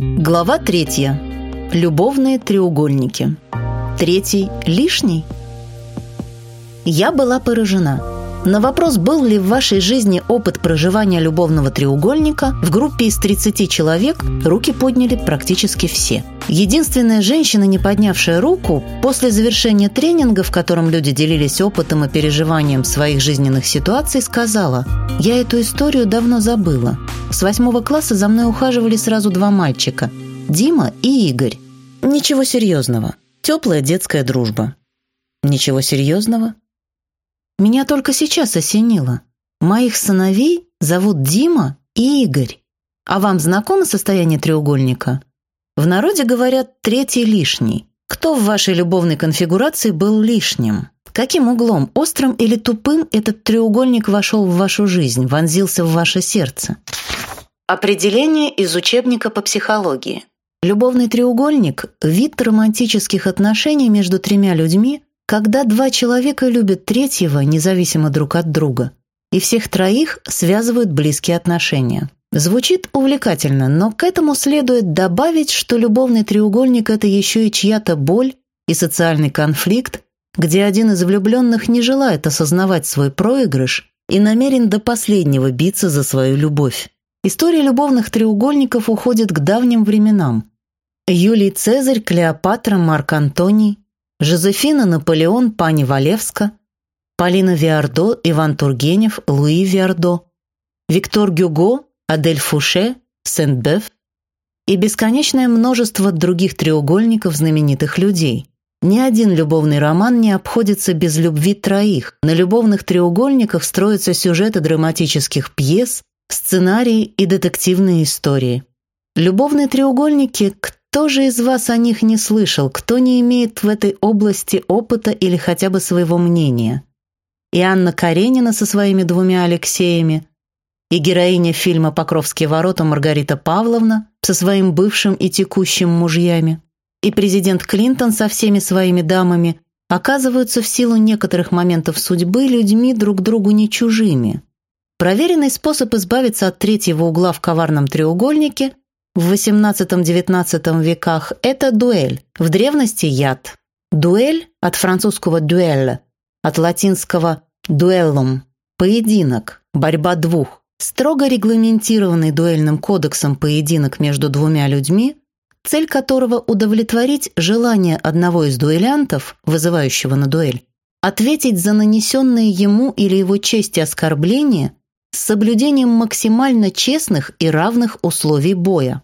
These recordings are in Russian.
Глава третья. Любовные треугольники. Третий лишний? Я была поражена. На вопрос, был ли в вашей жизни опыт проживания любовного треугольника, в группе из 30 человек руки подняли практически все. Единственная женщина, не поднявшая руку, после завершения тренинга, в котором люди делились опытом и переживанием своих жизненных ситуаций, сказала «Я эту историю давно забыла. С восьмого класса за мной ухаживали сразу два мальчика – Дима и Игорь. Ничего серьезного. Теплая детская дружба». «Ничего серьезного?» Меня только сейчас осенило. Моих сыновей зовут Дима и Игорь. А вам знакомо состояние треугольника? В народе говорят «третий лишний». Кто в вашей любовной конфигурации был лишним? Каким углом, острым или тупым, этот треугольник вошел в вашу жизнь, вонзился в ваше сердце? Определение из учебника по психологии. Любовный треугольник – вид романтических отношений между тремя людьми, когда два человека любят третьего, независимо друг от друга, и всех троих связывают близкие отношения. Звучит увлекательно, но к этому следует добавить, что любовный треугольник – это еще и чья-то боль и социальный конфликт, где один из влюбленных не желает осознавать свой проигрыш и намерен до последнего биться за свою любовь. История любовных треугольников уходит к давним временам. Юлий Цезарь, Клеопатра, Марк Антоний, Жозефина Наполеон, пани Валевска, Полина Виардо, Иван Тургенев, Луи Виардо, Виктор Гюго, Адель Фуше, Сент-Беф и бесконечное множество других треугольников знаменитых людей. Ни один любовный роман не обходится без любви троих. На любовных треугольниках строятся сюжеты драматических пьес, сценарии и детективные истории. Любовные треугольники кто же из вас о них не слышал, кто не имеет в этой области опыта или хотя бы своего мнения? И Анна Каренина со своими двумя Алексеями, и героиня фильма «Покровские ворота» Маргарита Павловна со своим бывшим и текущим мужьями, и президент Клинтон со всеми своими дамами оказываются в силу некоторых моментов судьбы людьми друг другу не чужими. Проверенный способ избавиться от третьего угла в коварном треугольнике в XVIII-XIX веках – это дуэль, в древности – яд. Дуэль от французского «дуэль», от латинского «дуэллум» – поединок, борьба двух. Строго регламентированный дуэльным кодексом поединок между двумя людьми, цель которого удовлетворить желание одного из дуэлянтов, вызывающего на дуэль, ответить за нанесенные ему или его чести оскорбления с соблюдением максимально честных и равных условий боя.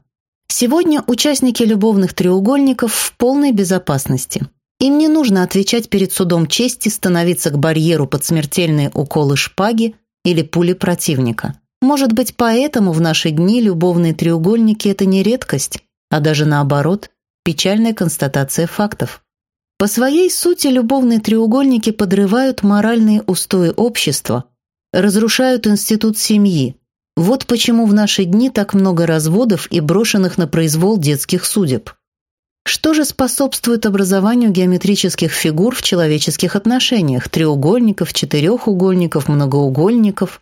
Сегодня участники любовных треугольников в полной безопасности. Им не нужно отвечать перед судом чести, становиться к барьеру под смертельные уколы шпаги или пули противника. Может быть, поэтому в наши дни любовные треугольники – это не редкость, а даже наоборот, печальная констатация фактов. По своей сути любовные треугольники подрывают моральные устои общества, разрушают институт семьи, вот почему в наши дни так много разводов и брошенных на произвол детских судеб. Что же способствует образованию геометрических фигур в человеческих отношениях, треугольников, четырехугольников, многоугольников?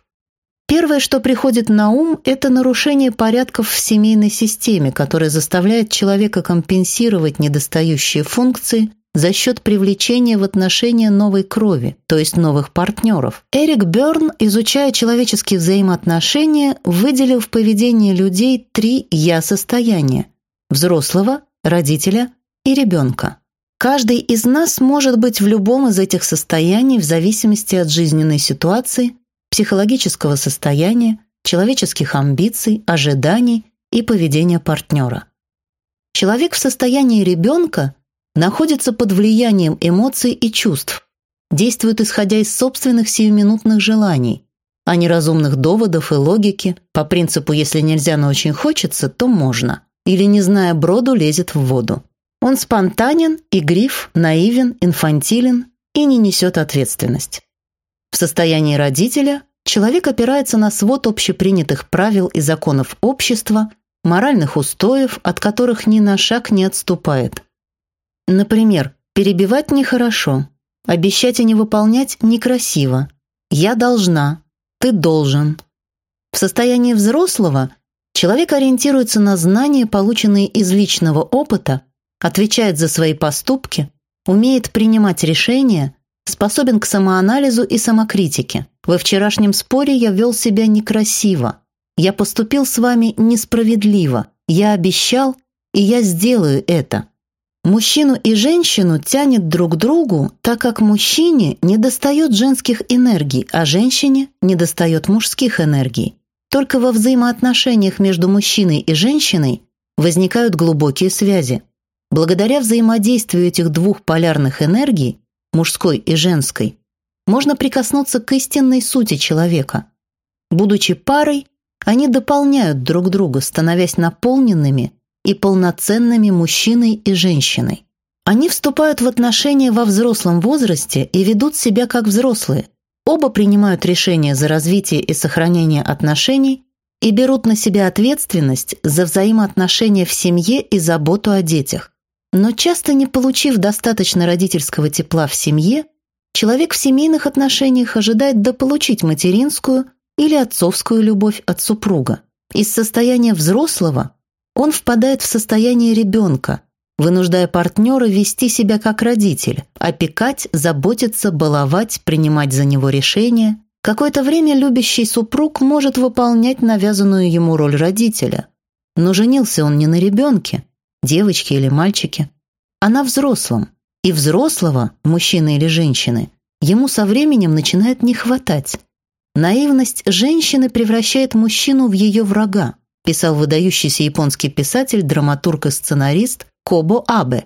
Первое, что приходит на ум, это нарушение порядков в семейной системе, которое заставляет человека компенсировать недостающие функции за счет привлечения в отношения новой крови, то есть новых партнеров. Эрик Берн, изучая человеческие взаимоотношения, выделил в поведении людей три «я-состояния» – взрослого, родителя и ребенка. Каждый из нас может быть в любом из этих состояний в зависимости от жизненной ситуации, психологического состояния, человеческих амбиций, ожиданий и поведения партнера. Человек в состоянии ребенка находится под влиянием эмоций и чувств, действует исходя из собственных сиюминутных желаний, а не разумных доводов и логики, по принципу «если нельзя, но очень хочется, то можно», или, не зная броду, лезет в воду. Он спонтанен, игрив, наивен, инфантилен и не несет ответственность. В состоянии родителя человек опирается на свод общепринятых правил и законов общества, моральных устоев, от которых ни на шаг не отступает – Например, перебивать нехорошо, обещать и не выполнять некрасиво. Я должна, ты должен. В состоянии взрослого Человек ориентируется на знания, полученные из личного опыта, отвечает за свои поступки, умеет принимать решения, способен к самоанализу и самокритике. Во вчерашнем споре я вел себя некрасиво. Я поступил с вами несправедливо. Я обещал, и я сделаю это. Мужчину и женщину тянет друг к другу, так как мужчине недостает женских энергий, а женщине недостает мужских энергий. Только во взаимоотношениях между мужчиной и женщиной возникают глубокие связи. Благодаря взаимодействию этих двух полярных энергий, мужской и женской, можно прикоснуться к истинной сути человека. Будучи парой, они дополняют друг друга, становясь наполненными и полноценными мужчиной и женщиной. Они вступают в отношения во взрослом возрасте и ведут себя как взрослые, Оба принимают решения за развитие и сохранение отношений и берут на себя ответственность за взаимоотношения в семье и заботу о детях. Но часто не получив достаточно родительского тепла в семье, человек в семейных отношениях ожидает дополучить материнскую или отцовскую любовь от супруга. Из состояния взрослого он впадает в состояние ребенка, вынуждая партнера вести себя как родитель, опекать, заботиться, баловать, принимать за него решения. Какое-то время любящий супруг может выполнять навязанную ему роль родителя. Но женился он не на ребенке, девочке или мальчике, а на взрослом. И взрослого, мужчины или женщины, ему со временем начинает не хватать. Наивность женщины превращает мужчину в ее врага, писал выдающийся японский писатель, драматург и сценарист Кобо Абе.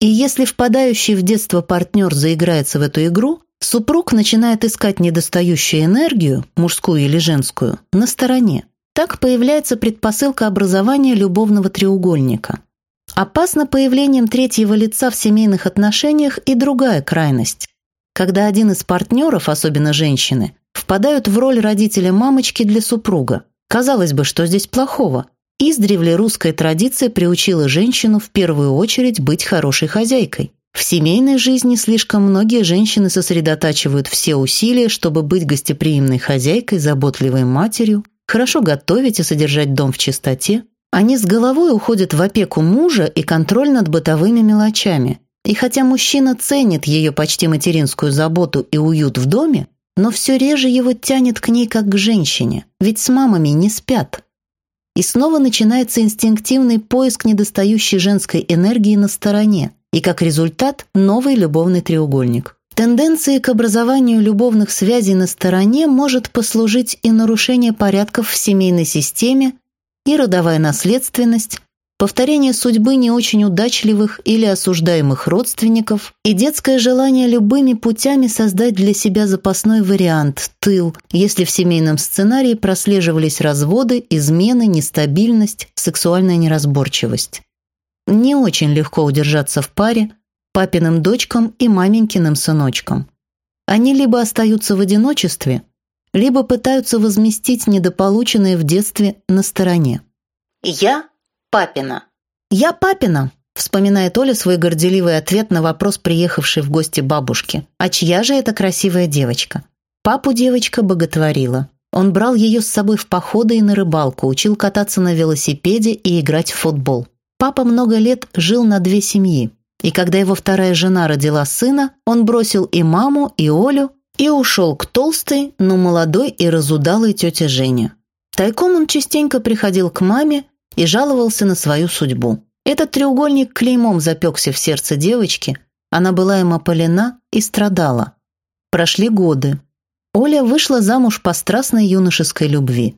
И если впадающий в детство партнер заиграется в эту игру, супруг начинает искать недостающую энергию, мужскую или женскую, на стороне. Так появляется предпосылка образования любовного треугольника. Опасно появлением третьего лица в семейных отношениях и другая крайность. Когда один из партнеров, особенно женщины, впадают в роль родителя мамочки для супруга. Казалось бы, что здесь плохого? Издревле русская традиция приучила женщину в первую очередь быть хорошей хозяйкой. В семейной жизни слишком многие женщины сосредотачивают все усилия, чтобы быть гостеприимной хозяйкой, заботливой матерью, хорошо готовить и содержать дом в чистоте. Они с головой уходят в опеку мужа и контроль над бытовыми мелочами. И хотя мужчина ценит ее почти материнскую заботу и уют в доме, но все реже его тянет к ней как к женщине, ведь с мамами не спят. И снова начинается инстинктивный поиск недостающей женской энергии на стороне, и как результат новый любовный треугольник. Тенденции к образованию любовных связей на стороне может послужить и нарушение порядков в семейной системе, и родовая наследственность, повторение судьбы не очень удачливых или осуждаемых родственников и детское желание любыми путями создать для себя запасной вариант, тыл, если в семейном сценарии прослеживались разводы, измены, нестабильность, сексуальная неразборчивость. Не очень легко удержаться в паре папиным дочкам и маменькиным сыночкам. Они либо остаются в одиночестве, либо пытаются возместить недополученное в детстве на стороне. Я Папина. «Я Папина», — вспоминает Оля свой горделивый ответ на вопрос приехавшей в гости бабушки. «А чья же эта красивая девочка?» Папу девочка боготворила. Он брал ее с собой в походы и на рыбалку, учил кататься на велосипеде и играть в футбол. Папа много лет жил на две семьи. И когда его вторая жена родила сына, он бросил и маму, и Олю, и ушел к толстой, но молодой и разудалой тете Жене. Тайком он частенько приходил к маме и жаловался на свою судьбу. Этот треугольник клеймом запекся в сердце девочки, она была им опалена и страдала. Прошли годы. Оля вышла замуж по страстной юношеской любви.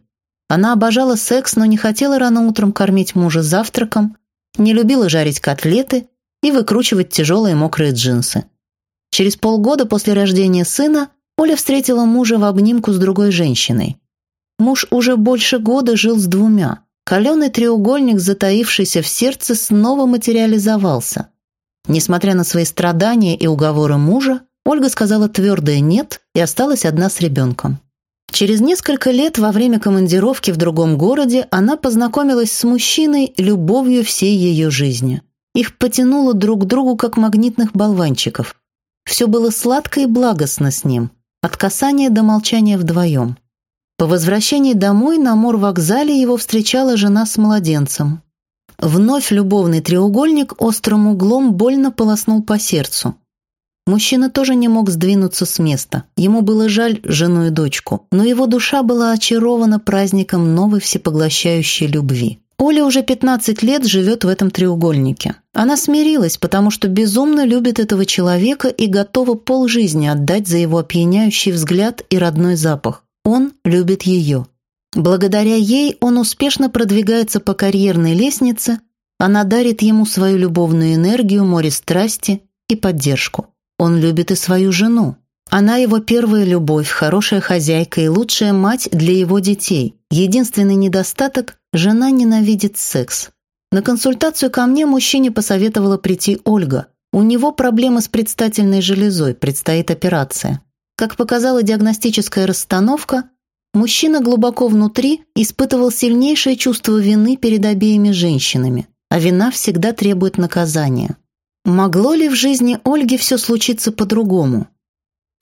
Она обожала секс, но не хотела рано утром кормить мужа завтраком, не любила жарить котлеты и выкручивать тяжелые мокрые джинсы. Через полгода после рождения сына Оля встретила мужа в обнимку с другой женщиной. Муж уже больше года жил с двумя. Каленый треугольник, затаившийся в сердце, снова материализовался. Несмотря на свои страдания и уговоры мужа, Ольга сказала твердое «нет» и осталась одна с ребенком. Через несколько лет во время командировки в другом городе она познакомилась с мужчиной любовью всей ее жизни. Их потянуло друг к другу, как магнитных болванчиков. Все было сладко и благостно с ним, от касания до молчания вдвоем. По возвращении домой на морвокзале его встречала жена с младенцем. Вновь любовный треугольник острым углом больно полоснул по сердцу. Мужчина тоже не мог сдвинуться с места. Ему было жаль жену и дочку, но его душа была очарована праздником новой всепоглощающей любви. Оля уже 15 лет живет в этом треугольнике. Она смирилась, потому что безумно любит этого человека и готова полжизни отдать за его опьяняющий взгляд и родной запах. Он любит ее. Благодаря ей он успешно продвигается по карьерной лестнице, она дарит ему свою любовную энергию, море страсти и поддержку. Он любит и свою жену. Она его первая любовь, хорошая хозяйка и лучшая мать для его детей. Единственный недостаток – жена ненавидит секс. На консультацию ко мне мужчине посоветовала прийти Ольга. У него проблемы с предстательной железой, предстоит операция. Как показала диагностическая расстановка, Мужчина глубоко внутри испытывал сильнейшее чувство вины перед обеими женщинами, а вина всегда требует наказания. Могло ли в жизни Ольги все случиться по-другому?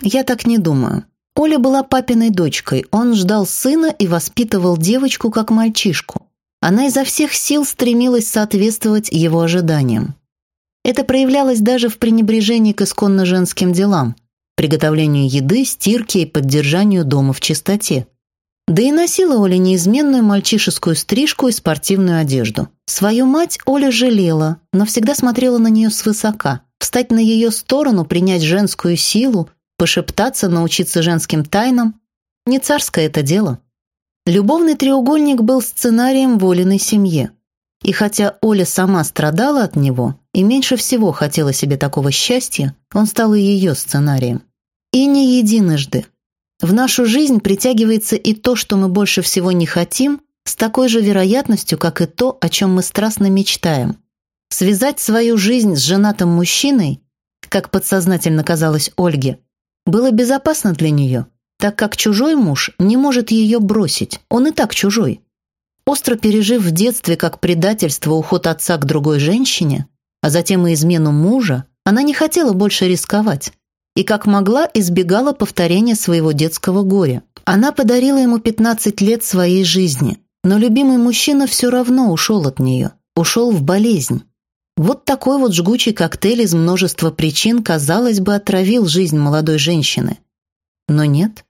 Я так не думаю. Оля была папиной дочкой, он ждал сына и воспитывал девочку как мальчишку. Она изо всех сил стремилась соответствовать его ожиданиям. Это проявлялось даже в пренебрежении к исконно женским делам, приготовлению еды, стирке и поддержанию дома в чистоте. Да и носила Оля неизменную мальчишескую стрижку и спортивную одежду. Свою мать Оля жалела, но всегда смотрела на нее свысока. Встать на ее сторону, принять женскую силу, пошептаться, научиться женским тайнам – не царское это дело. Любовный треугольник был сценарием в Олиной семье. И хотя Оля сама страдала от него и меньше всего хотела себе такого счастья, он стал и ее сценарием. И не единожды. В нашу жизнь притягивается и то, что мы больше всего не хотим, с такой же вероятностью, как и то, о чем мы страстно мечтаем. Связать свою жизнь с женатым мужчиной, как подсознательно казалось Ольге, было безопасно для нее, так как чужой муж не может ее бросить, он и так чужой. Остро пережив в детстве как предательство уход отца к другой женщине, а затем и измену мужа, она не хотела больше рисковать и как могла избегала повторения своего детского горя. Она подарила ему 15 лет своей жизни, но любимый мужчина все равно ушел от нее, ушел в болезнь. Вот такой вот жгучий коктейль из множества причин, казалось бы, отравил жизнь молодой женщины. Но нет.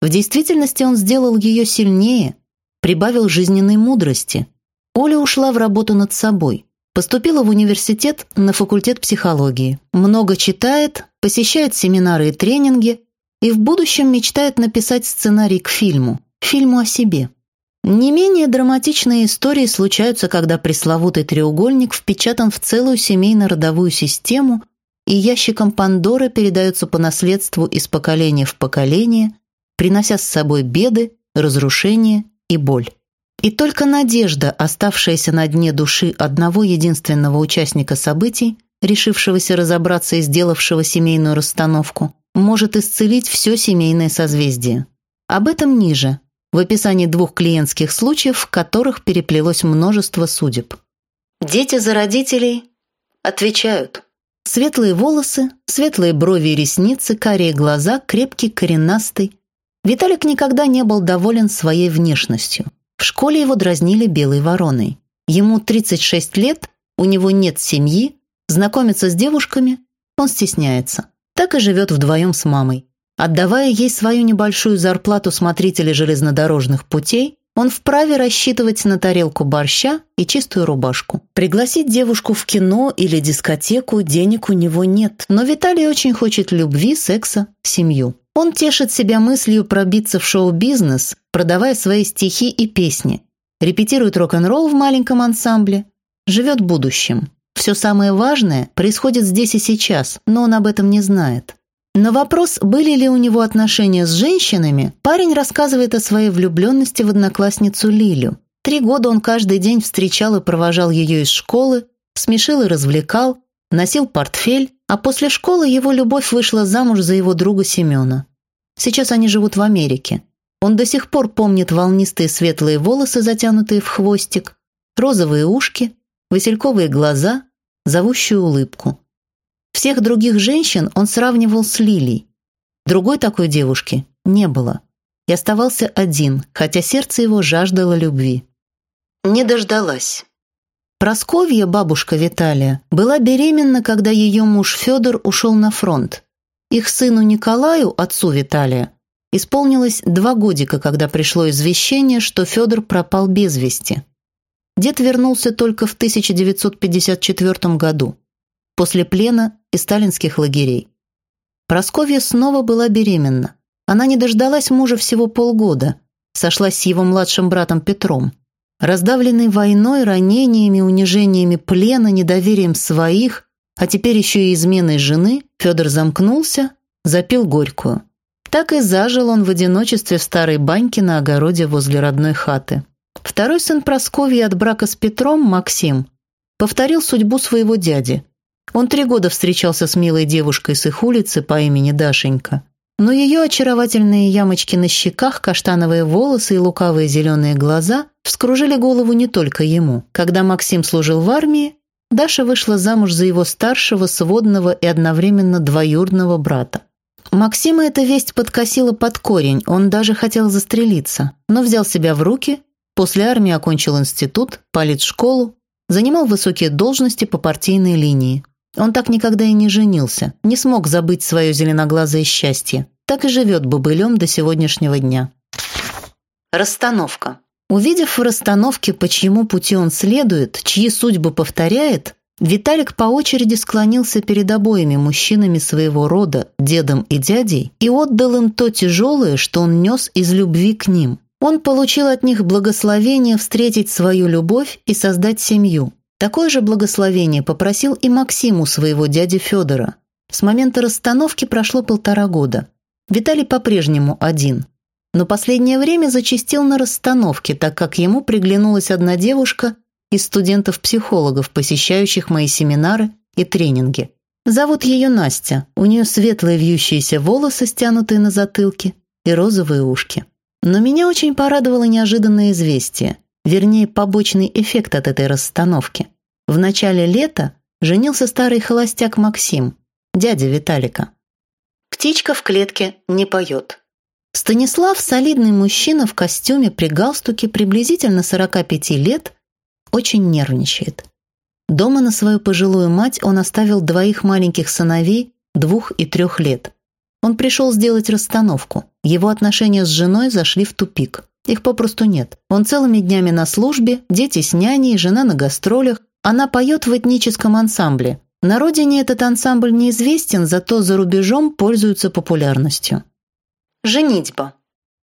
В действительности он сделал ее сильнее, прибавил жизненной мудрости. Оля ушла в работу над собой – Поступила в университет на факультет психологии. Много читает, посещает семинары и тренинги и в будущем мечтает написать сценарий к фильму, фильму о себе. Не менее драматичные истории случаются, когда пресловутый треугольник впечатан в целую семейно-родовую систему и ящиком Пандоры передается по наследству из поколения в поколение, принося с собой беды, разрушения и боль. И только надежда, оставшаяся на дне души одного единственного участника событий, решившегося разобраться и сделавшего семейную расстановку, может исцелить все семейное созвездие. Об этом ниже, в описании двух клиентских случаев, в которых переплелось множество судеб. Дети за родителей отвечают. Светлые волосы, светлые брови и ресницы, карие глаза, крепкий, коренастый. Виталик никогда не был доволен своей внешностью – в школе его дразнили белой вороной. Ему 36 лет, у него нет семьи, знакомиться с девушками он стесняется. Так и живет вдвоем с мамой. Отдавая ей свою небольшую зарплату смотрителя железнодорожных путей, он вправе рассчитывать на тарелку борща и чистую рубашку. Пригласить девушку в кино или дискотеку денег у него нет, но Виталий очень хочет любви, секса, семью. Он тешит себя мыслью пробиться в шоу-бизнес, продавая свои стихи и песни, репетирует рок-н-ролл в маленьком ансамбле, живет будущим. Все самое важное происходит здесь и сейчас, но он об этом не знает. На вопрос, были ли у него отношения с женщинами, парень рассказывает о своей влюбленности в одноклассницу Лилю. Три года он каждый день встречал и провожал ее из школы, смешил и развлекал, носил портфель, а после школы его любовь вышла замуж за его друга Семена. Сейчас они живут в Америке. Он до сих пор помнит волнистые светлые волосы, затянутые в хвостик, розовые ушки, васильковые глаза, зовущую улыбку. Всех других женщин он сравнивал с Лилей. Другой такой девушки не было. и оставался один, хотя сердце его жаждало любви. Не дождалась. Просковья, бабушка Виталия, была беременна, когда ее муж Федор ушел на фронт. Их сыну Николаю, отцу Виталия, исполнилось два годика, когда пришло извещение, что Федор пропал без вести. Дед вернулся только в 1954 году, после плена и сталинских лагерей. Просковья снова была беременна. Она не дождалась мужа всего полгода, сошлась с его младшим братом Петром. Раздавленный войной, ранениями, унижениями плена, недоверием своих, а теперь еще и изменой жены, Федор замкнулся, запил горькую. Так и зажил он в одиночестве в старой баньке на огороде возле родной хаты. Второй сын Просковьи от брака с Петром, Максим, повторил судьбу своего дяди. Он три года встречался с милой девушкой с их улицы по имени Дашенька. Но ее очаровательные ямочки на щеках, каштановые волосы и лукавые зеленые глаза вскружили голову не только ему. Когда Максим служил в армии, Даша вышла замуж за его старшего, сводного и одновременно двоюродного брата. Максима эта весть подкосила под корень, он даже хотел застрелиться, но взял себя в руки После армии окончил институт, политшколу, занимал высокие должности по партийной линии. Он так никогда и не женился, не смог забыть свое зеленоглазое счастье. Так и живет бобылем до сегодняшнего дня. Расстановка. Увидев в расстановке, по чьему пути он следует, чьи судьбы повторяет, Виталик по очереди склонился перед обоими мужчинами своего рода, дедом и дядей, и отдал им то тяжелое, что он нес из любви к ним. Он получил от них благословение встретить свою любовь и создать семью. Такое же благословение попросил и Максиму своего дяди Федора. С момента расстановки прошло полтора года. Виталий по-прежнему один. Но последнее время зачастил на расстановке, так как ему приглянулась одна девушка из студентов-психологов, посещающих мои семинары и тренинги. Зовут ее Настя. У нее светлые вьющиеся волосы, стянутые на затылке, и розовые ушки. Но меня очень порадовало неожиданное известие, вернее, побочный эффект от этой расстановки. В начале лета женился старый холостяк Максим, дядя Виталика. Птичка в клетке не поет. Станислав, солидный мужчина в костюме при галстуке приблизительно 45 лет, очень нервничает. Дома на свою пожилую мать он оставил двоих маленьких сыновей двух и трех лет. Он пришел сделать расстановку. Его отношения с женой зашли в тупик. Их попросту нет. Он целыми днями на службе, дети с няней, жена на гастролях. Она поет в этническом ансамбле. На родине этот ансамбль неизвестен, зато за рубежом пользуется популярностью. Женитьба.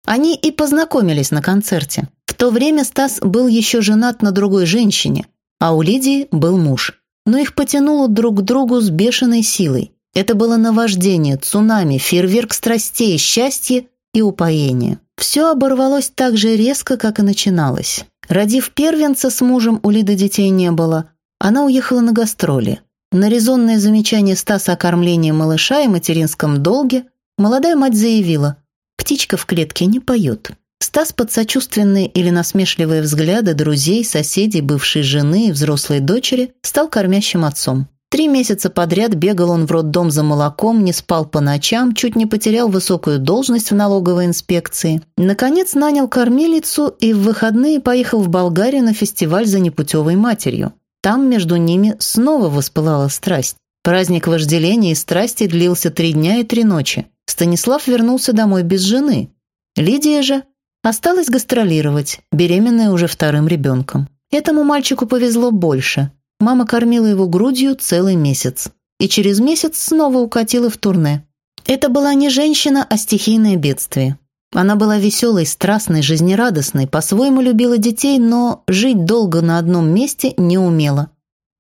Они и познакомились на концерте. В то время Стас был еще женат на другой женщине, а у Лидии был муж. Но их потянуло друг к другу с бешеной силой. Это было наваждение, цунами, фейерверк страстей, счастье и упоение. Все оборвалось так же резко, как и начиналось. Родив первенца с мужем, у Лиды детей не было. Она уехала на гастроли. На резонное замечание Стаса о кормлении малыша и материнском долге молодая мать заявила «Птичка в клетке не поет». Стас под сочувственные или насмешливые взгляды друзей, соседей, бывшей жены и взрослой дочери стал кормящим отцом. Три месяца подряд бегал он в роддом за молоком, не спал по ночам, чуть не потерял высокую должность в налоговой инспекции. Наконец нанял кормилицу и в выходные поехал в Болгарию на фестиваль за непутевой матерью. Там между ними снова воспылала страсть. Праздник вожделения и страсти длился три дня и три ночи. Станислав вернулся домой без жены. Лидия же осталась гастролировать, беременная уже вторым ребенком. Этому мальчику повезло больше. Мама кормила его грудью целый месяц. И через месяц снова укатила в турне. Это была не женщина, а стихийное бедствие. Она была веселой, страстной, жизнерадостной, по-своему любила детей, но жить долго на одном месте не умела.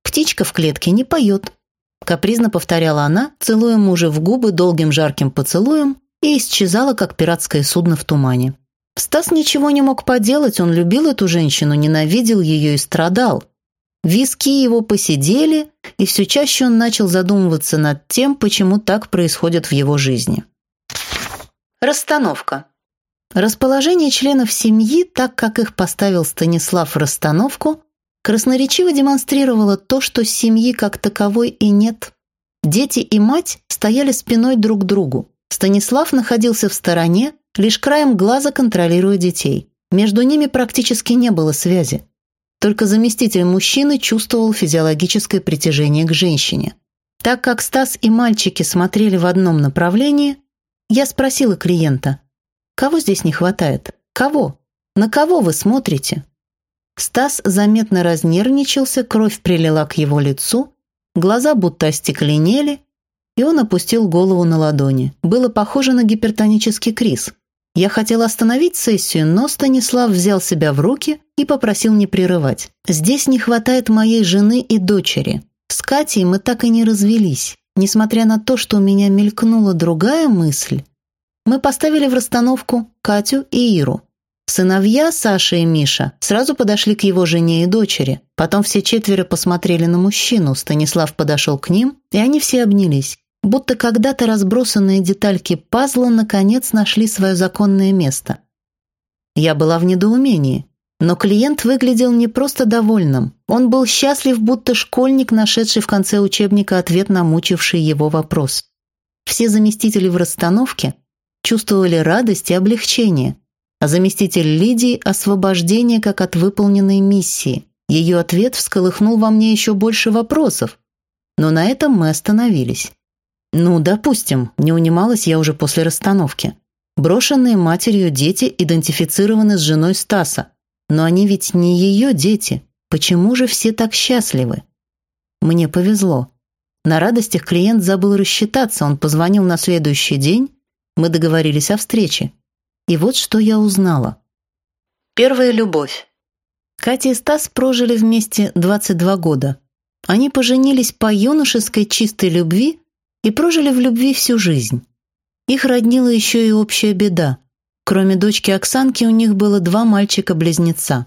«Птичка в клетке не поет», – капризно повторяла она, целуя мужа в губы долгим жарким поцелуем и исчезала, как пиратское судно в тумане. Стас ничего не мог поделать, он любил эту женщину, ненавидел ее и страдал – Виски его посидели, и все чаще он начал задумываться над тем, почему так происходит в его жизни. Расстановка. Расположение членов семьи, так как их поставил Станислав в расстановку, красноречиво демонстрировало то, что семьи как таковой и нет. Дети и мать стояли спиной друг к другу. Станислав находился в стороне, лишь краем глаза контролируя детей. Между ними практически не было связи. Только заместитель мужчины чувствовал физиологическое притяжение к женщине. Так как Стас и мальчики смотрели в одном направлении, я спросила клиента, «Кого здесь не хватает? Кого? На кого вы смотрите?» Стас заметно разнервничался, кровь прилила к его лицу, глаза будто остекленели, и он опустил голову на ладони. Было похоже на гипертонический криз. Я хотела остановить сессию, но Станислав взял себя в руки и попросил не прерывать. «Здесь не хватает моей жены и дочери. С Катей мы так и не развелись. Несмотря на то, что у меня мелькнула другая мысль, мы поставили в расстановку Катю и Иру. Сыновья Саша и Миша сразу подошли к его жене и дочери. Потом все четверо посмотрели на мужчину, Станислав подошел к ним, и они все обнялись. Будто когда-то разбросанные детальки пазла наконец нашли свое законное место. Я была в недоумении, но клиент выглядел не просто довольным. Он был счастлив, будто школьник, нашедший в конце учебника ответ на мучивший его вопрос. Все заместители в расстановке чувствовали радость и облегчение – а заместитель Лидии – освобождение как от выполненной миссии. Ее ответ всколыхнул во мне еще больше вопросов. Но на этом мы остановились. Ну, допустим, не унималась я уже после расстановки. Брошенные матерью дети идентифицированы с женой Стаса. Но они ведь не ее дети. Почему же все так счастливы? Мне повезло. На радостях клиент забыл рассчитаться, он позвонил на следующий день, мы договорились о встрече. И вот что я узнала. Первая любовь. Катя и Стас прожили вместе 22 года. Они поженились по юношеской чистой любви и прожили в любви всю жизнь. Их роднила еще и общая беда. Кроме дочки Оксанки у них было два мальчика-близнеца.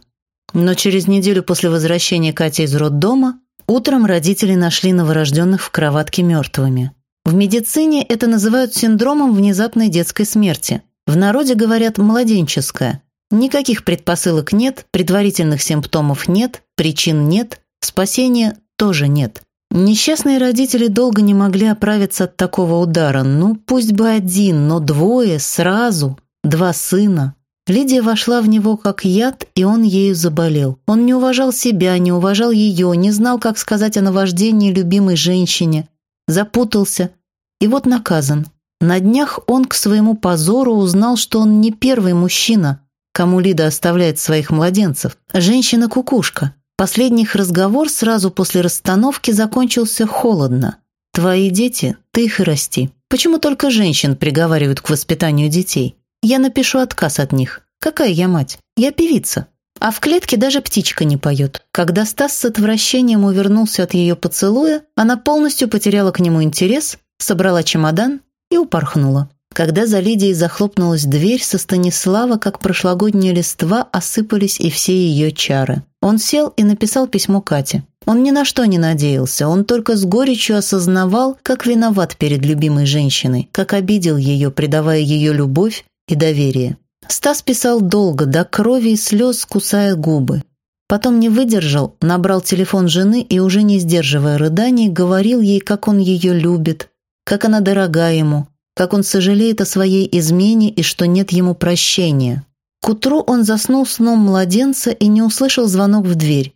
Но через неделю после возвращения Кати из роддома утром родители нашли новорожденных в кроватке мертвыми. В медицине это называют синдромом внезапной детской смерти. В народе говорят «младенческое». Никаких предпосылок нет, предварительных симптомов нет, причин нет, спасения тоже нет. Несчастные родители долго не могли оправиться от такого удара. Ну, пусть бы один, но двое, сразу, два сына. Лидия вошла в него как яд, и он ею заболел. Он не уважал себя, не уважал ее, не знал, как сказать о наваждении любимой женщине. Запутался. И вот наказан. На днях он к своему позору узнал, что он не первый мужчина, кому Лида оставляет своих младенцев. Женщина-кукушка. Последний их разговор сразу после расстановки закончился холодно. «Твои дети, ты их и расти. Почему только женщин приговаривают к воспитанию детей? Я напишу отказ от них. Какая я мать? Я певица. А в клетке даже птичка не поет. Когда Стас с отвращением увернулся от ее поцелуя, она полностью потеряла к нему интерес, собрала чемодан и упорхнула. Когда за Лидией захлопнулась дверь, со Станислава, как прошлогодняя листва, осыпались и все ее чары. Он сел и написал письмо Кате. Он ни на что не надеялся, он только с горечью осознавал, как виноват перед любимой женщиной, как обидел ее, предавая ее любовь и доверие. Стас писал долго, до крови и слез, кусая губы. Потом не выдержал, набрал телефон жены и, уже не сдерживая рыданий, говорил ей, как он ее любит, как она дорога ему, как он сожалеет о своей измене и что нет ему прощения. К утру он заснул сном младенца и не услышал звонок в дверь.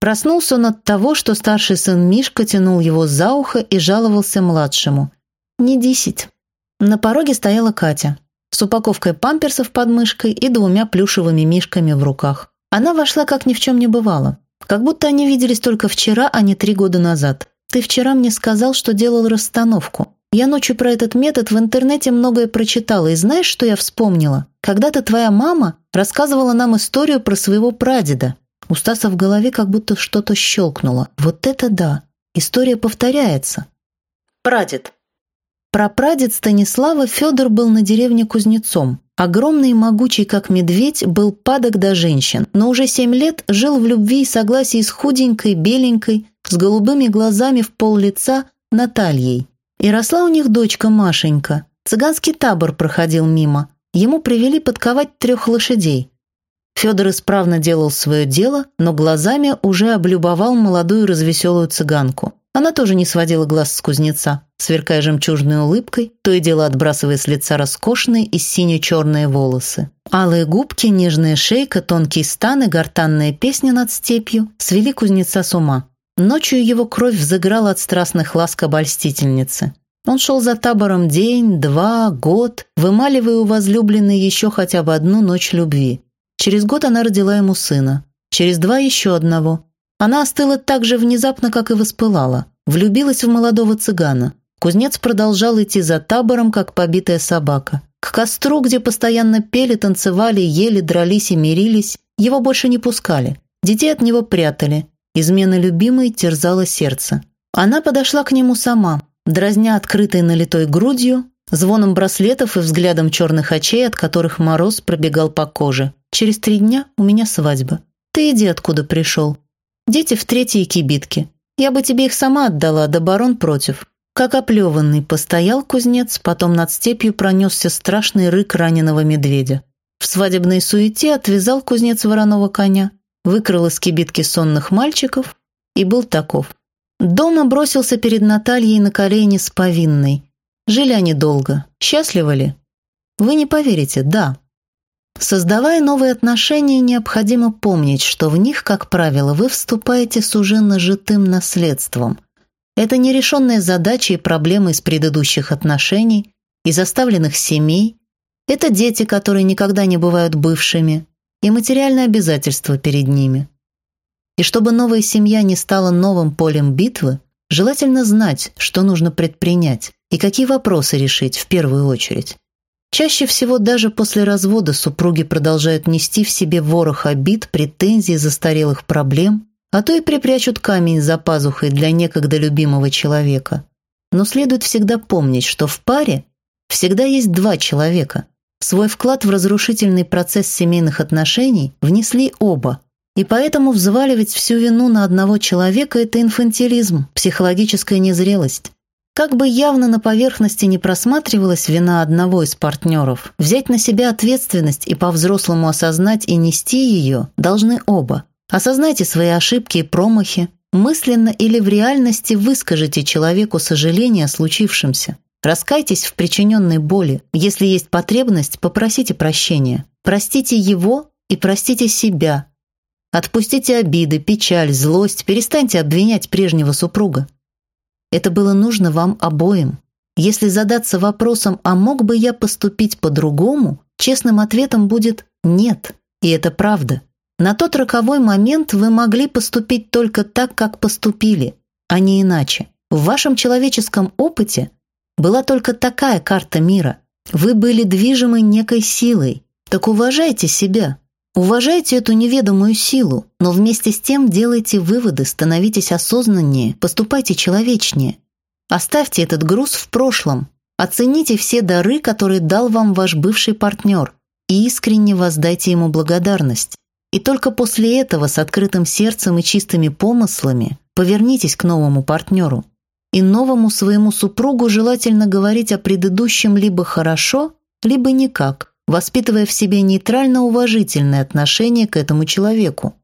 Проснулся он от того, что старший сын Мишка тянул его за ухо и жаловался младшему. «Не десять». На пороге стояла Катя с упаковкой памперсов под мышкой и двумя плюшевыми мишками в руках. Она вошла, как ни в чем не бывало. Как будто они виделись только вчера, а не три года назад. Ты вчера мне сказал, что делал расстановку. Я ночью про этот метод в интернете многое прочитала, и знаешь, что я вспомнила? Когда-то твоя мама рассказывала нам историю про своего прадеда. У Стаса в голове как будто что-то щелкнуло. Вот это да! История повторяется. Прадед. Прапрадед Станислава Федор был на деревне кузнецом. Огромный и могучий, как медведь, был падок до женщин, но уже семь лет жил в любви и согласии с худенькой, беленькой, с голубыми глазами в пол лица Натальей. И росла у них дочка Машенька. Цыганский табор проходил мимо. Ему привели подковать трех лошадей. Федор исправно делал свое дело, но глазами уже облюбовал молодую развеселую цыганку. Она тоже не сводила глаз с кузнеца, сверкая жемчужной улыбкой, то и дело отбрасывая с лица роскошные и сине-черные волосы. Алые губки, нежная шейка, тонкий стан и гортанная песня над степью свели кузнеца с ума. Ночью его кровь взыграла от страстных ласк обольстительницы. Он шел за табором день, два, год, вымаливая у возлюбленной еще хотя бы одну ночь любви. Через год она родила ему сына. Через два еще одного. Она остыла так же внезапно, как и воспылала. Влюбилась в молодого цыгана. Кузнец продолжал идти за табором, как побитая собака. К костру, где постоянно пели, танцевали, ели, дрались и мирились, его больше не пускали. Детей от него прятали. Измена любимой терзала сердце. Она подошла к нему сама, дразня открытой налитой грудью, звоном браслетов и взглядом черных очей, от которых мороз пробегал по коже. «Через три дня у меня свадьба. Ты иди, откуда пришел. Дети в третьей кибитке. Я бы тебе их сама отдала, да барон против». Как оплеванный постоял кузнец, потом над степью пронесся страшный рык раненого медведя. В свадебной суете отвязал кузнец вороного коня, выкрал из кибитки сонных мальчиков и был таков. Дома бросился перед Натальей на колени с повинной. Жили они долго. Счастливы ли? Вы не поверите, да. Создавая новые отношения, необходимо помнить, что в них, как правило, вы вступаете с уже нажитым наследством. Это нерешенные задачи и проблемы из предыдущих отношений, из оставленных семей. Это дети, которые никогда не бывают бывшими, и материальные обязательства перед ними. И чтобы новая семья не стала новым полем битвы, желательно знать, что нужно предпринять и какие вопросы решить в первую очередь. Чаще всего даже после развода супруги продолжают нести в себе ворох обид, претензий, застарелых проблем, а то и припрячут камень за пазухой для некогда любимого человека. Но следует всегда помнить, что в паре всегда есть два человека. Свой вклад в разрушительный процесс семейных отношений внесли оба – и поэтому взваливать всю вину на одного человека – это инфантилизм, психологическая незрелость. Как бы явно на поверхности не просматривалась вина одного из партнеров, взять на себя ответственность и по-взрослому осознать и нести ее должны оба. Осознайте свои ошибки и промахи, мысленно или в реальности выскажите человеку сожаление о случившемся. Раскайтесь в причиненной боли. Если есть потребность, попросите прощения. Простите его и простите себя, Отпустите обиды, печаль, злость, перестаньте обвинять прежнего супруга. Это было нужно вам обоим. Если задаться вопросом «а мог бы я поступить по-другому?», честным ответом будет «нет». И это правда. На тот роковой момент вы могли поступить только так, как поступили, а не иначе. В вашем человеческом опыте была только такая карта мира. Вы были движимы некой силой. Так уважайте себя, Уважайте эту неведомую силу, но вместе с тем делайте выводы, становитесь осознаннее, поступайте человечнее. Оставьте этот груз в прошлом. Оцените все дары, которые дал вам ваш бывший партнер, и искренне воздайте ему благодарность. И только после этого с открытым сердцем и чистыми помыслами повернитесь к новому партнеру. И новому своему супругу желательно говорить о предыдущем либо хорошо, либо никак воспитывая в себе нейтрально-уважительное отношение к этому человеку.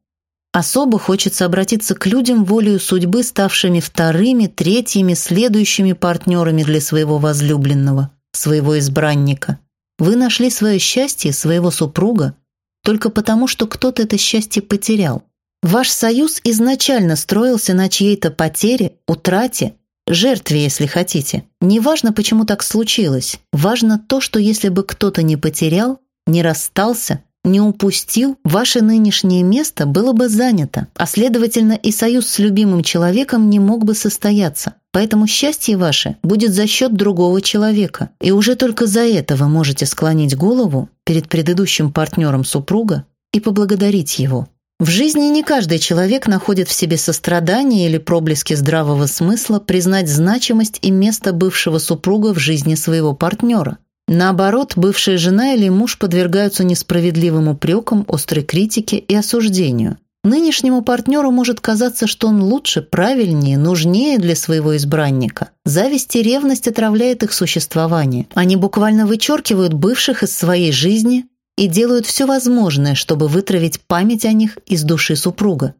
Особо хочется обратиться к людям волею судьбы, ставшими вторыми, третьими, следующими партнерами для своего возлюбленного, своего избранника. Вы нашли свое счастье, своего супруга, только потому, что кто-то это счастье потерял. Ваш союз изначально строился на чьей-то потере, утрате Жертве, если хотите. Не важно, почему так случилось. Важно то, что если бы кто-то не потерял, не расстался, не упустил, ваше нынешнее место было бы занято, а следовательно и союз с любимым человеком не мог бы состояться. Поэтому счастье ваше будет за счет другого человека. И уже только за это вы можете склонить голову перед предыдущим партнером супруга и поблагодарить его. В жизни не каждый человек находит в себе сострадание или проблески здравого смысла признать значимость и место бывшего супруга в жизни своего партнера. Наоборот, бывшая жена или муж подвергаются несправедливым упрекам, острой критике и осуждению. Нынешнему партнеру может казаться, что он лучше, правильнее, нужнее для своего избранника. Зависть и ревность отравляют их существование. Они буквально вычеркивают бывших из своей жизни, и делают все возможное, чтобы вытравить память о них из души супруга.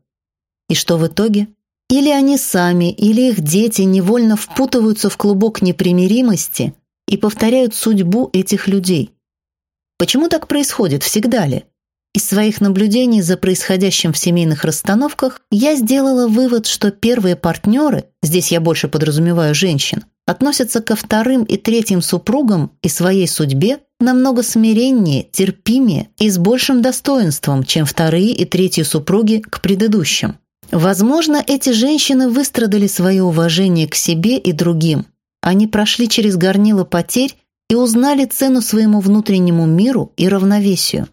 И что в итоге? Или они сами, или их дети невольно впутываются в клубок непримиримости и повторяют судьбу этих людей. Почему так происходит, всегда ли? Из своих наблюдений за происходящим в семейных расстановках я сделала вывод, что первые партнеры, здесь я больше подразумеваю женщин, относятся ко вторым и третьим супругам и своей судьбе намного смиреннее, терпимее и с большим достоинством, чем вторые и третьи супруги к предыдущим. Возможно, эти женщины выстрадали свое уважение к себе и другим. Они прошли через горнило потерь и узнали цену своему внутреннему миру и равновесию.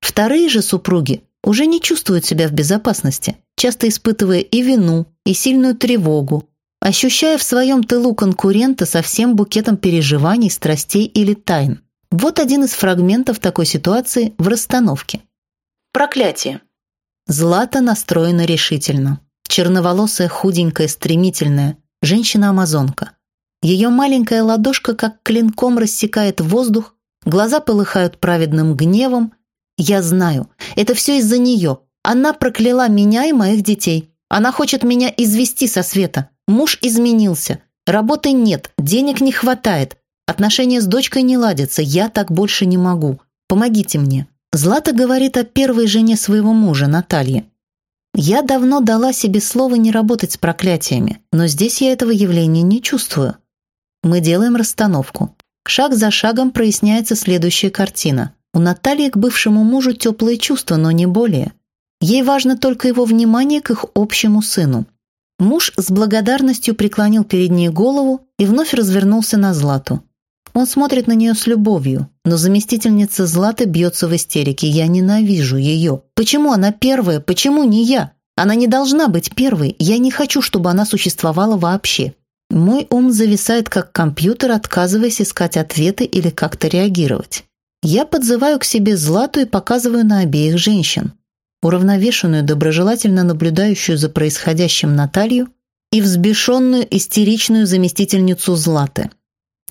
Вторые же супруги уже не чувствуют себя в безопасности, часто испытывая и вину, и сильную тревогу, ощущая в своем тылу конкурента со всем букетом переживаний, страстей или тайн. Вот один из фрагментов такой ситуации в расстановке. Проклятие. Злата настроена решительно. Черноволосая, худенькая, стремительная. Женщина-амазонка. Ее маленькая ладошка как клинком рассекает воздух, глаза полыхают праведным гневом. Я знаю, это все из-за нее. Она прокляла меня и моих детей. Она хочет меня извести со света. Муж изменился. Работы нет, денег не хватает. Отношения с дочкой не ладятся. Я так больше не могу. Помогите мне. Злата говорит о первой жене своего мужа, Наталье. Я давно дала себе слово не работать с проклятиями, но здесь я этого явления не чувствую. Мы делаем расстановку. Шаг за шагом проясняется следующая картина. У Натальи к бывшему мужу теплые чувства, но не более. Ей важно только его внимание к их общему сыну. Муж с благодарностью преклонил перед ней голову и вновь развернулся на Злату. Он смотрит на нее с любовью, но заместительница Златы бьется в истерике. «Я ненавижу ее. Почему она первая? Почему не я? Она не должна быть первой. Я не хочу, чтобы она существовала вообще». Мой ум зависает как компьютер, отказываясь искать ответы или как-то реагировать. Я подзываю к себе Злату и показываю на обеих женщин. Уравновешенную, доброжелательно наблюдающую за происходящим Наталью и взбешенную, истеричную заместительницу Златы –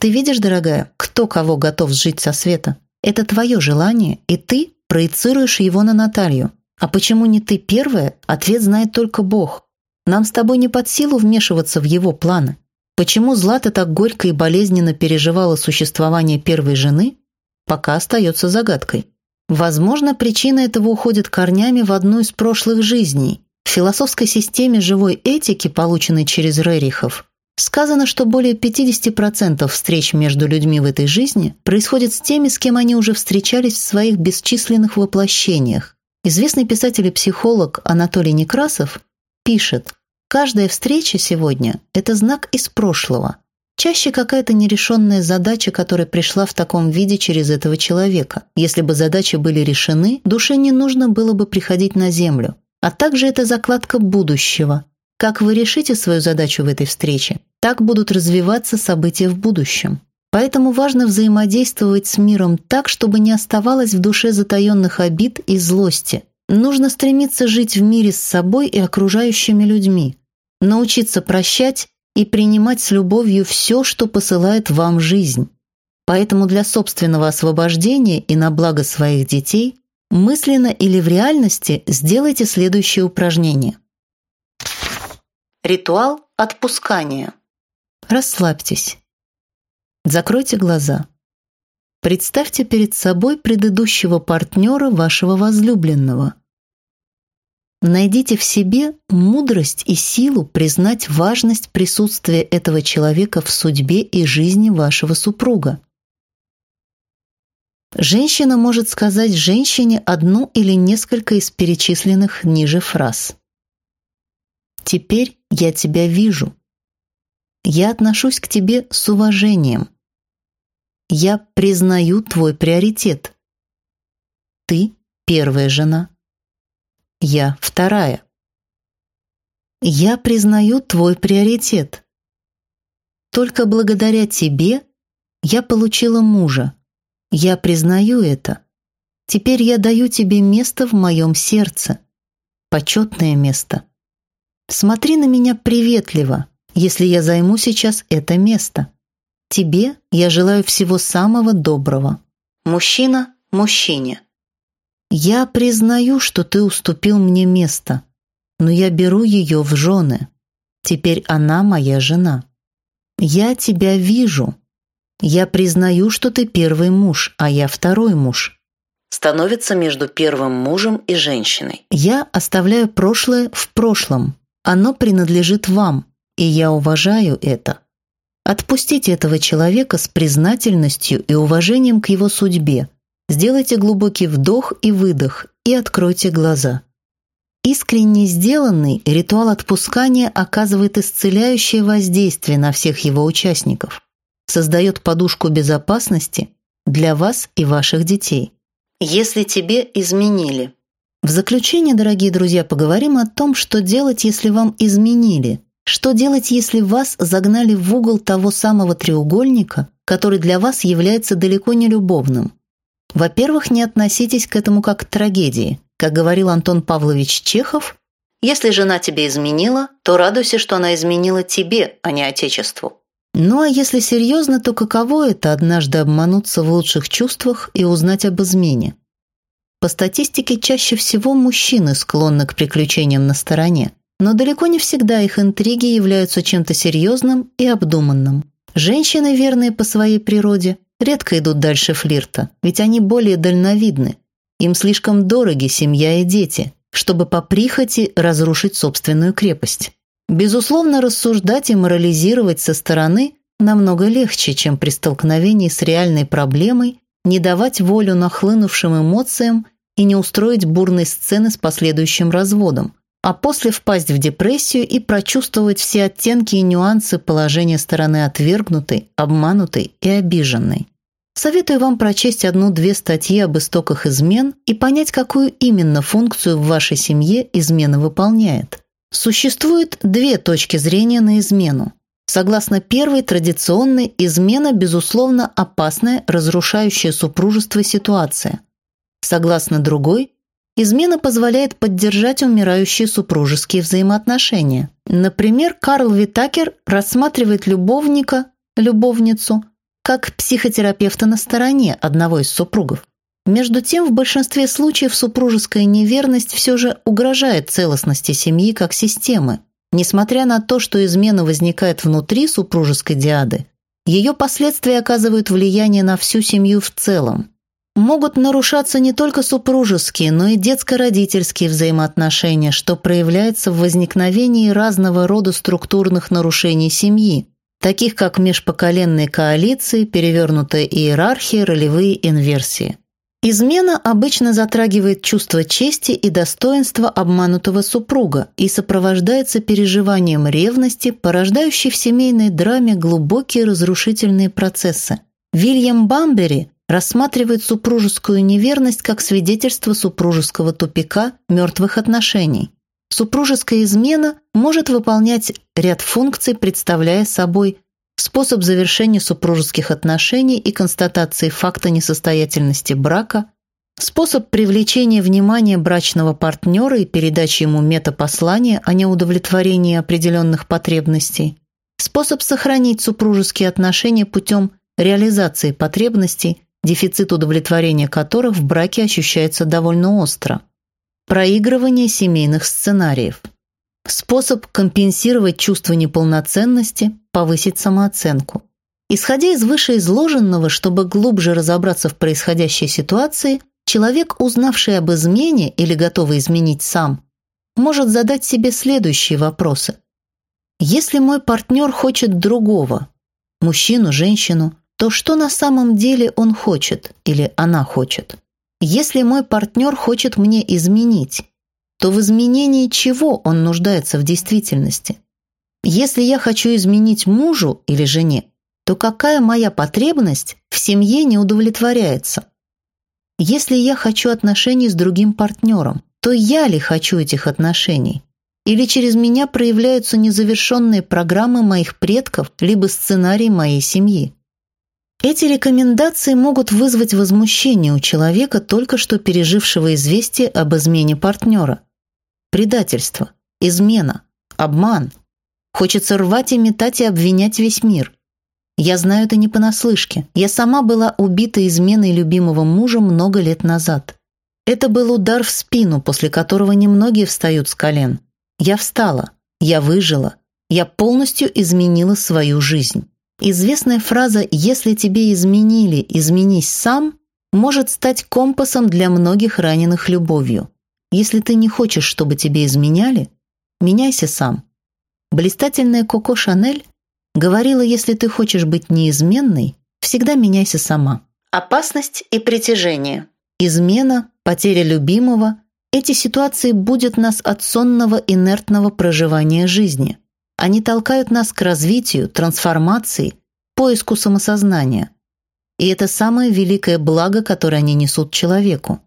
ты видишь, дорогая, кто кого готов сжить со света? Это твое желание, и ты проецируешь его на Наталью. А почему не ты первая, ответ знает только Бог. Нам с тобой не под силу вмешиваться в его планы. Почему Злата так горько и болезненно переживала существование первой жены, пока остается загадкой. Возможно, причина этого уходит корнями в одну из прошлых жизней. В философской системе живой этики, полученной через Рерихов, Сказано, что более 50% встреч между людьми в этой жизни происходит с теми, с кем они уже встречались в своих бесчисленных воплощениях. Известный писатель и психолог Анатолий Некрасов пишет, «Каждая встреча сегодня – это знак из прошлого, чаще какая-то нерешенная задача, которая пришла в таком виде через этого человека. Если бы задачи были решены, душе не нужно было бы приходить на Землю. А также это закладка будущего. Как вы решите свою задачу в этой встрече, так будут развиваться события в будущем. Поэтому важно взаимодействовать с миром так, чтобы не оставалось в душе затаенных обид и злости. Нужно стремиться жить в мире с собой и окружающими людьми, научиться прощать и принимать с любовью все, что посылает вам жизнь. Поэтому для собственного освобождения и на благо своих детей мысленно или в реальности сделайте следующее упражнение. Ритуал отпускания. Расслабьтесь. Закройте глаза. Представьте перед собой предыдущего партнера вашего возлюбленного. Найдите в себе мудрость и силу признать важность присутствия этого человека в судьбе и жизни вашего супруга. Женщина может сказать женщине одну или несколько из перечисленных ниже фраз. «Теперь я тебя вижу», я отношусь к тебе с уважением. Я признаю твой приоритет. Ты первая жена. Я вторая. Я признаю твой приоритет. Только благодаря тебе я получила мужа. Я признаю это. Теперь я даю тебе место в моем сердце. Почетное место. Смотри на меня приветливо если я займу сейчас это место. Тебе я желаю всего самого доброго. Мужчина мужчине. Я признаю, что ты уступил мне место, но я беру ее в жены. Теперь она моя жена. Я тебя вижу. Я признаю, что ты первый муж, а я второй муж. Становится между первым мужем и женщиной. Я оставляю прошлое в прошлом. Оно принадлежит вам, и я уважаю это. Отпустите этого человека с признательностью и уважением к его судьбе. Сделайте глубокий вдох и выдох и откройте глаза. Искренне сделанный ритуал отпускания оказывает исцеляющее воздействие на всех его участников, создает подушку безопасности для вас и ваших детей. Если тебе изменили. В заключение, дорогие друзья, поговорим о том, что делать, если вам изменили, что делать, если вас загнали в угол того самого треугольника, который для вас является далеко не любовным. Во-первых, не относитесь к этому как к трагедии – как говорил Антон Павлович Чехов, «Если жена тебе изменила, то радуйся, что она изменила тебе, а не Отечеству». Ну а если серьезно, то каково это однажды обмануться в лучших чувствах и узнать об измене? По статистике, чаще всего мужчины склонны к приключениям на стороне, но далеко не всегда их интриги являются чем-то серьезным и обдуманным. Женщины, верные по своей природе, редко идут дальше флирта, ведь они более дальновидны, им слишком дороги семья и дети, чтобы по прихоти разрушить собственную крепость. Безусловно, рассуждать и морализировать со стороны намного легче, чем при столкновении с реальной проблемой не давать волю нахлынувшим эмоциям и не устроить бурной сцены с последующим разводом, а после впасть в депрессию и прочувствовать все оттенки и нюансы положения стороны отвергнутой, обманутой и обиженной. Советую вам прочесть одну-две статьи об истоках измен и понять, какую именно функцию в вашей семье измена выполняет. Существует две точки зрения на измену. Согласно первой, традиционной, измена, безусловно, опасная, разрушающая супружество ситуация. Согласно другой, измена позволяет поддержать умирающие супружеские взаимоотношения. Например, Карл Витакер рассматривает любовника, любовницу – как психотерапевта на стороне одного из супругов. Между тем, в большинстве случаев супружеская неверность все же угрожает целостности семьи как системы. Несмотря на то, что измена возникает внутри супружеской диады, ее последствия оказывают влияние на всю семью в целом. Могут нарушаться не только супружеские, но и детско-родительские взаимоотношения, что проявляется в возникновении разного рода структурных нарушений семьи, таких как межпоколенные коалиции, перевернутая иерархия, ролевые инверсии. Измена обычно затрагивает чувство чести и достоинства обманутого супруга и сопровождается переживанием ревности, порождающей в семейной драме глубокие разрушительные процессы. Вильям Бамбери рассматривает супружескую неверность как свидетельство супружеского тупика мертвых отношений. Супружеская измена может выполнять ряд функций, представляя собой способ завершения супружеских отношений и констатации факта несостоятельности брака, способ привлечения внимания брачного партнера и передачи ему метапослания о неудовлетворении определенных потребностей, способ сохранить супружеские отношения путем реализации потребностей, дефицит удовлетворения которых в браке ощущается довольно остро – Проигрывание семейных сценариев. Способ компенсировать чувство неполноценности, повысить самооценку. Исходя из вышеизложенного, чтобы глубже разобраться в происходящей ситуации, человек, узнавший об измене или готовый изменить сам, может задать себе следующие вопросы. Если мой партнер хочет другого, мужчину, женщину, то что на самом деле он хочет или она хочет? Если мой партнер хочет мне изменить, то в изменении чего он нуждается в действительности? Если я хочу изменить мужу или жене, то какая моя потребность в семье не удовлетворяется? Если я хочу отношений с другим партнером, то я ли хочу этих отношений? Или через меня проявляются незавершенные программы моих предков, либо сценарий моей семьи? Эти рекомендации могут вызвать возмущение у человека, только что пережившего известие об измене партнера. Предательство, измена, обман. Хочется рвать и метать и обвинять весь мир. Я знаю это не понаслышке. Я сама была убита изменой любимого мужа много лет назад. Это был удар в спину, после которого немногие встают с колен. Я встала, я выжила, Я полностью изменила свою жизнь. Известная фраза «если тебе изменили, изменись сам» может стать компасом для многих раненых любовью. Если ты не хочешь, чтобы тебе изменяли, меняйся сам. Блистательная Коко Шанель говорила, если ты хочешь быть неизменной, всегда меняйся сама. Опасность и притяжение. Измена, потеря любимого – эти ситуации будут нас от сонного инертного проживания жизни. Они толкают нас к развитию, трансформации, поиску самосознания. И это самое великое благо, которое они несут человеку.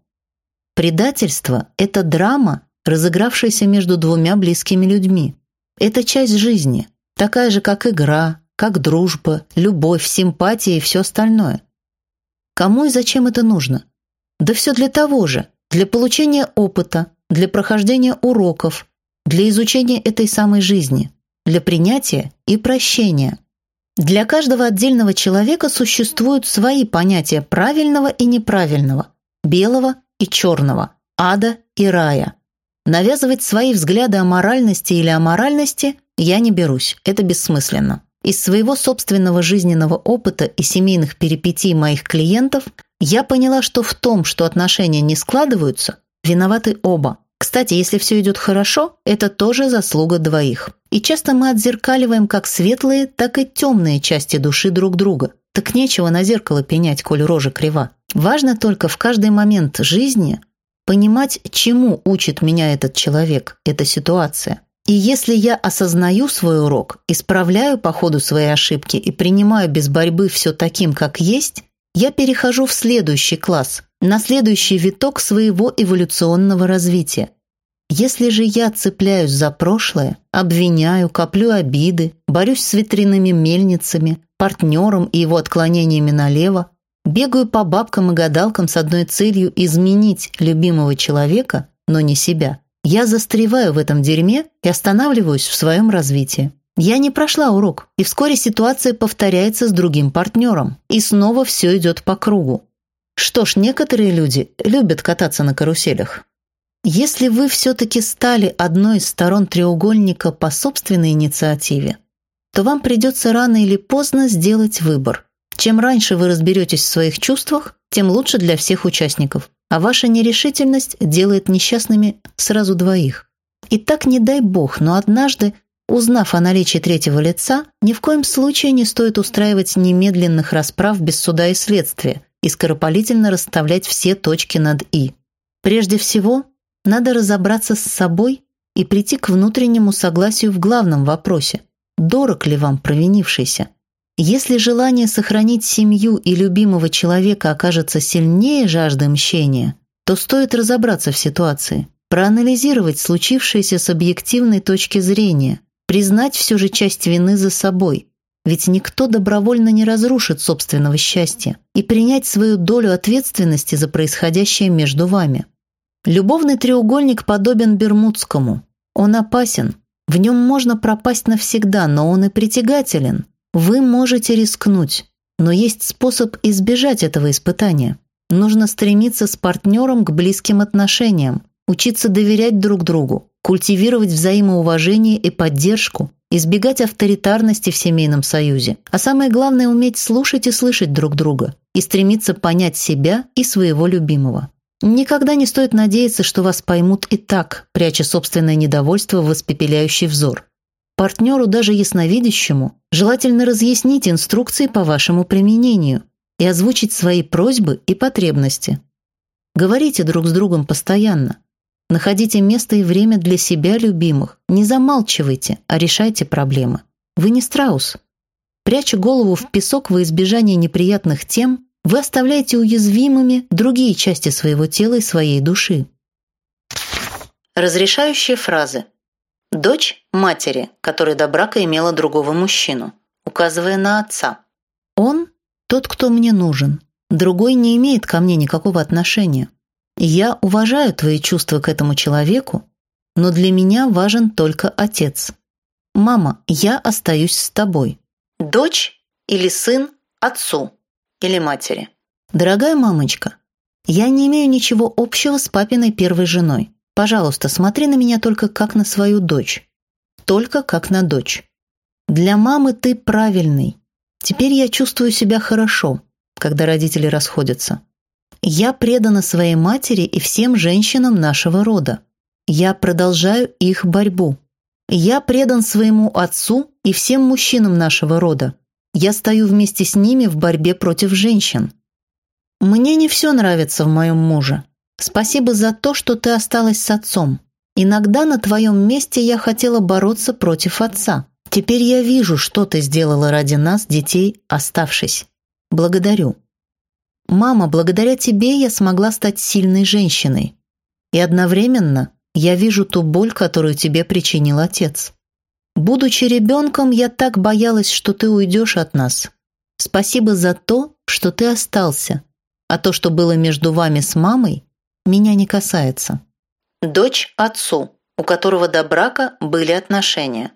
Предательство – это драма, разыгравшаяся между двумя близкими людьми. Это часть жизни, такая же, как игра, как дружба, любовь, симпатия и все остальное. Кому и зачем это нужно? Да все для того же, для получения опыта, для прохождения уроков, для изучения этой самой жизни, для принятия и прощения. Для каждого отдельного человека существуют свои понятия правильного и неправильного, белого и черного, ада и рая. Навязывать свои взгляды о моральности или аморальности я не берусь, это бессмысленно. Из своего собственного жизненного опыта и семейных перипетий моих клиентов я поняла, что в том, что отношения не складываются, виноваты оба. Кстати, если все идет хорошо, это тоже заслуга двоих. И часто мы отзеркаливаем как светлые, так и темные части души друг друга. Так нечего на зеркало пенять, коль рожа крива. Важно только в каждый момент жизни понимать, чему учит меня этот человек, эта ситуация. И если я осознаю свой урок, исправляю по ходу свои ошибки и принимаю без борьбы все таким, как есть, я перехожу в следующий класс, на следующий виток своего эволюционного развития. Если же я цепляюсь за прошлое, обвиняю, коплю обиды, борюсь с ветряными мельницами, партнером и его отклонениями налево, бегаю по бабкам и гадалкам с одной целью изменить любимого человека, но не себя, я застреваю в этом дерьме и останавливаюсь в своем развитии. Я не прошла урок, и вскоре ситуация повторяется с другим партнером, и снова все идет по кругу. Что ж, некоторые люди любят кататься на каруселях. Если вы все-таки стали одной из сторон треугольника по собственной инициативе, то вам придется рано или поздно сделать выбор. Чем раньше вы разберетесь в своих чувствах, тем лучше для всех участников. А ваша нерешительность делает несчастными сразу двоих. И так не дай бог, но однажды Узнав о наличии третьего лица, ни в коем случае не стоит устраивать немедленных расправ без суда и следствия и скоропалительно расставлять все точки над «и». Прежде всего, надо разобраться с собой и прийти к внутреннему согласию в главном вопросе – дорог ли вам провинившийся? Если желание сохранить семью и любимого человека окажется сильнее жажды мщения, то стоит разобраться в ситуации, проанализировать случившееся с объективной точки зрения, Признать все же часть вины за собой, ведь никто добровольно не разрушит собственного счастья, и принять свою долю ответственности за происходящее между вами. Любовный треугольник подобен Бермудскому. Он опасен. В нем можно пропасть навсегда, но он и притягателен. Вы можете рискнуть, но есть способ избежать этого испытания. Нужно стремиться с партнером к близким отношениям, учиться доверять друг другу, культивировать взаимоуважение и поддержку, избегать авторитарности в семейном союзе, а самое главное – уметь слушать и слышать друг друга и стремиться понять себя и своего любимого. Никогда не стоит надеяться, что вас поймут и так, пряча собственное недовольство в испепеляющий взор. Партнеру, даже ясновидящему, желательно разъяснить инструкции по вашему применению и озвучить свои просьбы и потребности. Говорите друг с другом постоянно, Находите место и время для себя любимых. Не замалчивайте, а решайте проблемы. Вы не страус. Пряча голову в песок во избежание неприятных тем, вы оставляете уязвимыми другие части своего тела и своей души. Разрешающие фразы. Дочь матери, которая до брака имела другого мужчину, указывая на отца. Он – тот, кто мне нужен. Другой не имеет ко мне никакого отношения. Я уважаю твои чувства к этому человеку, но для меня важен только отец. Мама, я остаюсь с тобой. Дочь или сын отцу или матери. Дорогая мамочка, я не имею ничего общего с папиной первой женой. Пожалуйста, смотри на меня только как на свою дочь. Только как на дочь. Для мамы ты правильный. Теперь я чувствую себя хорошо, когда родители расходятся. Я предана своей матери и всем женщинам нашего рода. Я продолжаю их борьбу. Я предан своему отцу и всем мужчинам нашего рода. Я стою вместе с ними в борьбе против женщин. Мне не все нравится в моем муже. Спасибо за то, что ты осталась с отцом. Иногда на твоем месте я хотела бороться против отца. Теперь я вижу, что ты сделала ради нас, детей, оставшись. Благодарю. Мама, благодаря тебе я смогла стать сильной женщиной. И одновременно я вижу ту боль, которую тебе причинил отец. Будучи ребенком, я так боялась, что ты уйдешь от нас. Спасибо за то, что ты остался. А то, что было между вами с мамой, меня не касается. Дочь отцу, у которого до брака были отношения.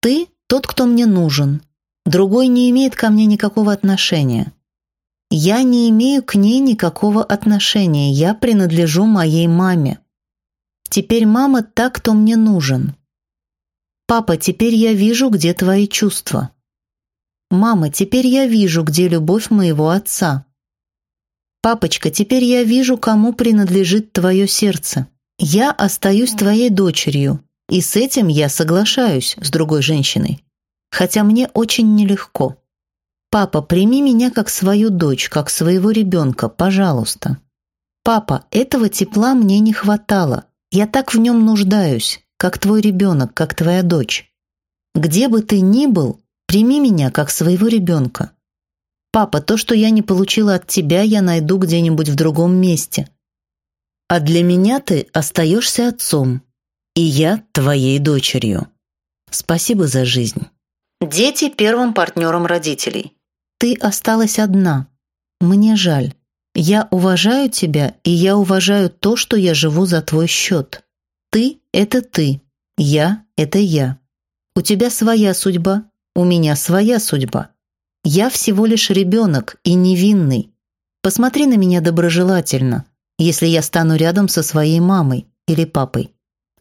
Ты тот, кто мне нужен. Другой не имеет ко мне никакого отношения. Я не имею к ней никакого отношения. Я принадлежу моей маме. Теперь мама та, кто мне нужен. Папа, теперь я вижу, где твои чувства. Мама, теперь я вижу, где любовь моего отца. Папочка, теперь я вижу, кому принадлежит твое сердце. Я остаюсь твоей дочерью, и с этим я соглашаюсь с другой женщиной. Хотя мне очень нелегко. Папа, прими меня как свою дочь, как своего ребенка, пожалуйста. Папа, этого тепла мне не хватало. Я так в нем нуждаюсь, как твой ребенок, как твоя дочь. Где бы ты ни был, прими меня как своего ребенка. Папа, то, что я не получила от тебя, я найду где-нибудь в другом месте. А для меня ты остаешься отцом, и я твоей дочерью. Спасибо за жизнь. Дети первым партнером родителей. Ты осталась одна. Мне жаль. Я уважаю тебя, и я уважаю то, что я живу за твой счет. Ты — это ты, я — это я. У тебя своя судьба, у меня своя судьба. Я всего лишь ребенок и невинный. Посмотри на меня доброжелательно если я стану рядом со своей мамой или папой.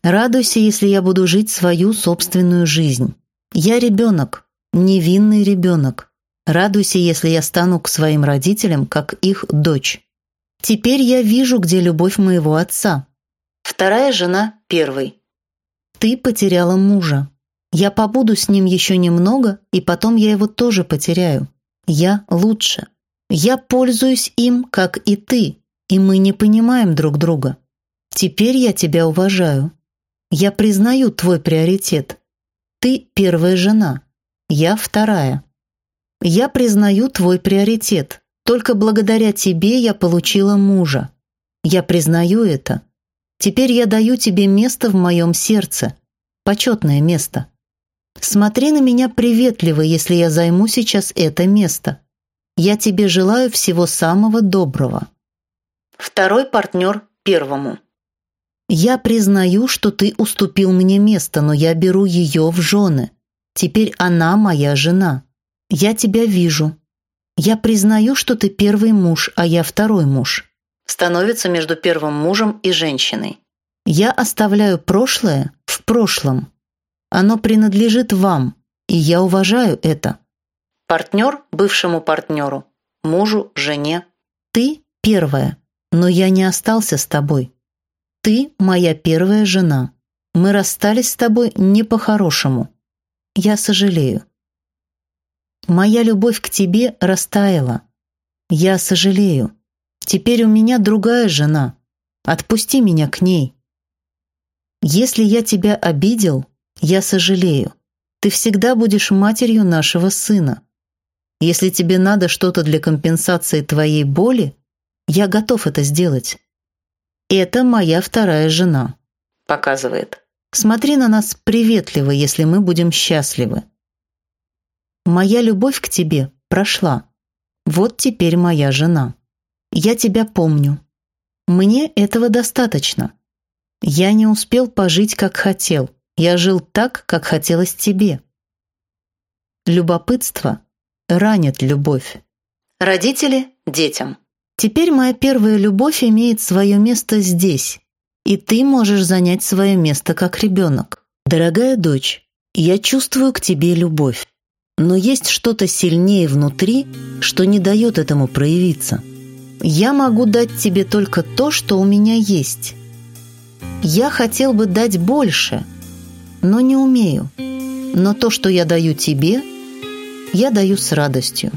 Радуйся, если я буду жить свою собственную жизнь. Я ребенок, невинный ребенок. Радуйся, если я стану к своим родителям, как их дочь. Теперь я вижу, где любовь моего отца. Вторая жена первой. Ты потеряла мужа. Я побуду с ним еще немного, и потом я его тоже потеряю. Я лучше. Я пользуюсь им, как и ты, и мы не понимаем друг друга. Теперь я тебя уважаю. Я признаю твой приоритет. Ты первая жена, я вторая. Я признаю твой приоритет. Только благодаря тебе я получила мужа. Я признаю это. Теперь я даю тебе место в моем сердце. Почетное место. Смотри на меня приветливо, если я займу сейчас это место. Я тебе желаю всего самого доброго. Второй партнер первому. «Я признаю, что ты уступил мне место, но я беру ее в жены. Теперь она моя жена. Я тебя вижу. Я признаю, что ты первый муж, а я второй муж». Становится между первым мужем и женщиной. «Я оставляю прошлое в прошлом. Оно принадлежит вам, и я уважаю это». Партнер бывшему партнеру, мужу, жене. «Ты первая, но я не остался с тобой. Ты моя первая жена. Мы расстались с тобой не по-хорошему. Я сожалею. Моя любовь к тебе растаяла. Я сожалею. Теперь у меня другая жена. Отпусти меня к ней. Если я тебя обидел, я сожалею. Ты всегда будешь матерью нашего сына. Если тебе надо что-то для компенсации твоей боли, я готов это сделать. Это моя вторая жена. Показывает. Смотри на нас приветливо, если мы будем счастливы. Моя любовь к тебе прошла. Вот теперь моя жена. Я тебя помню. Мне этого достаточно. Я не успел пожить, как хотел. Я жил так, как хотелось тебе. Любопытство ранит любовь. Родители детям. Теперь моя первая любовь имеет свое место здесь, и ты можешь занять свое место как ребенок. Дорогая дочь, Я чувствую к тебе любовь, но есть что-то сильнее внутри, что не дает этому проявиться. Я могу дать тебе только то, что у меня есть. Я хотел бы дать больше, но не умею. Но то, что я даю тебе, я даю с радостью.